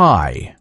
high